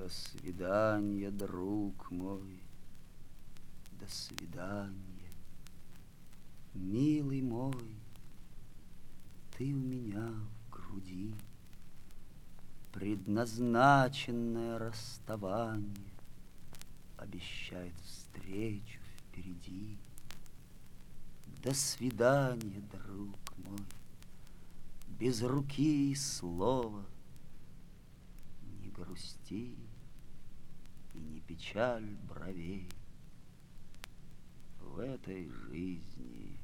До свидания, друг мой, до свидания, милый мой, ты у меня в груди. Предназначенное расставание обещает встречу впереди. До свидания, друг мой, без руки и слова. Грусти и не печаль бровей. В этой жизни